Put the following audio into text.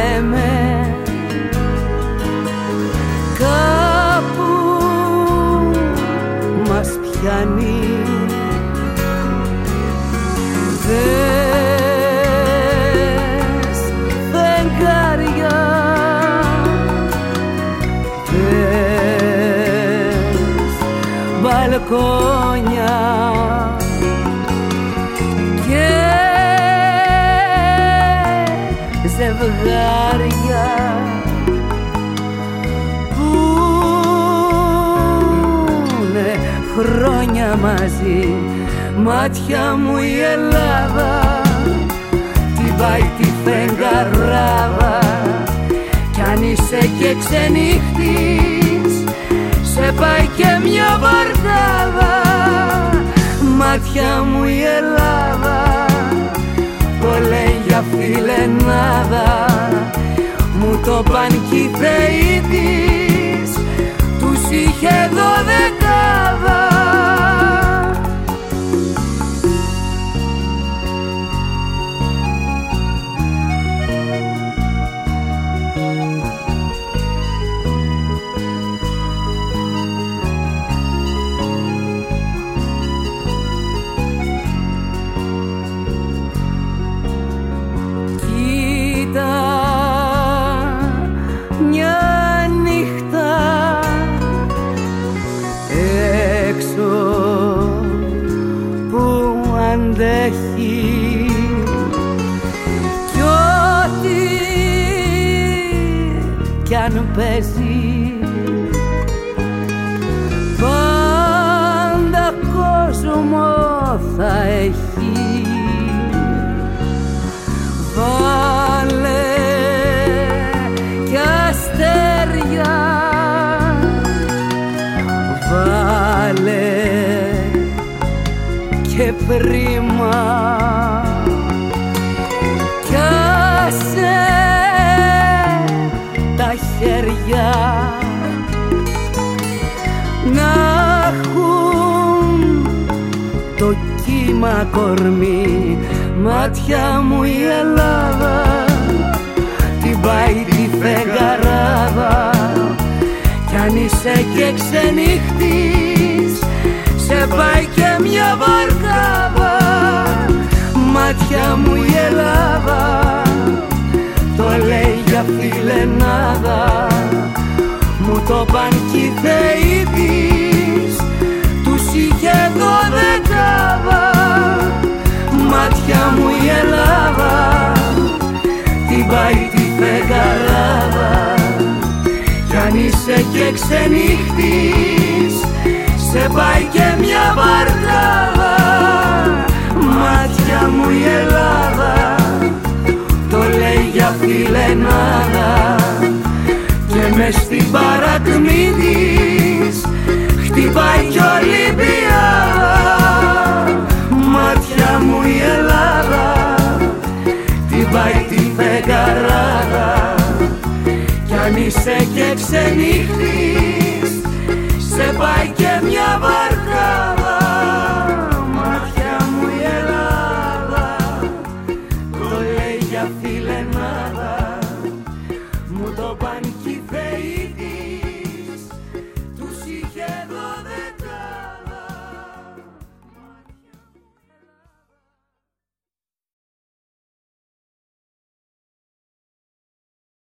λέμε. Κάπου μας πιάνει. Δες φεγγάρια. Δες μπαλκόνια. Και ζευγάρια χρόνια μαζί. Μάτια μου η Ελλάδα την πάει τη φεγγαράδα. Κι αν είσαι και ξενύχτης σε πάει και μια βαρδάδα μάτια μου η Ελλάδα το λέει για φιλενάδα. Μου το παν κι αν παίζει πάντα κόσμο θα έχει. Βάλε κι αστέρια. Βάλε και πρίμα τα χέρια. Να έχουν το κύμα κορμί μάτια μου η Ελλάδα. Την πάει τη φεγγαράδα. Κι αν είσαι και ξενύχτης σε πάει και μια βαρκάδα. Μάτια μου η Ελλάδα ξενύχτης σε πάει και μια βαρκάδα μάτια μου η Ελλάδα. Το λέει για φιλενάδα και μες στην παρακμή της χτυπάει κι Ολυμπιάδα κι αν είσαι και ξενύχτης. Σε πάει και μια βαρκάδα